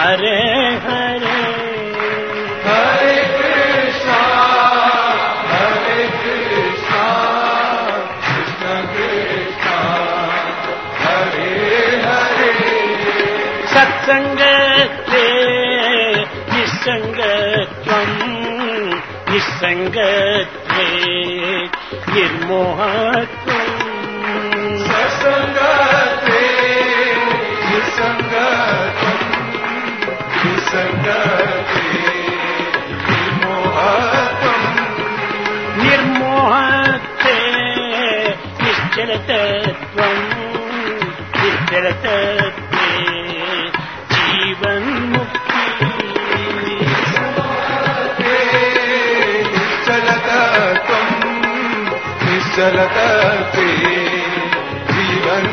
हरे हरे हरे कृष्णा हरे कृष्णा कृष्ण कृष्णा हरे हरे सत्संग ते निसंग त्वं निसंग ते निर्मोह त्वं നിശ്ചലതത്വം നിശ്ചലതത്വേ ജീവൻ മുക്തി നിശ്ചലതത്വം നിശ്ചലതത്തെ ജീവൻ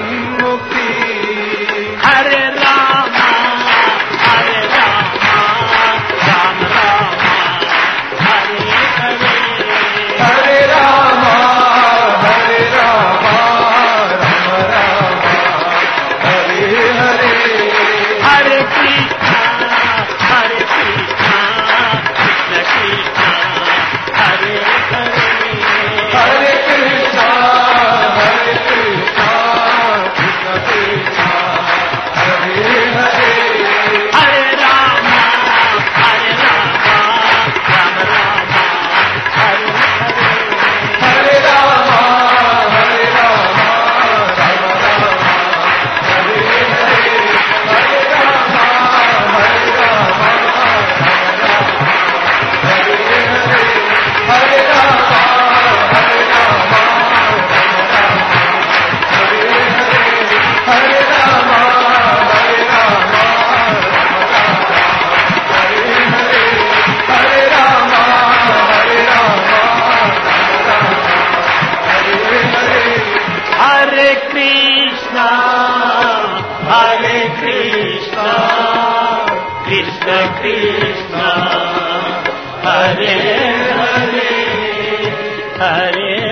हरे कृष्ण। कृष्ण कृष्ण। हरे हरे। हरे।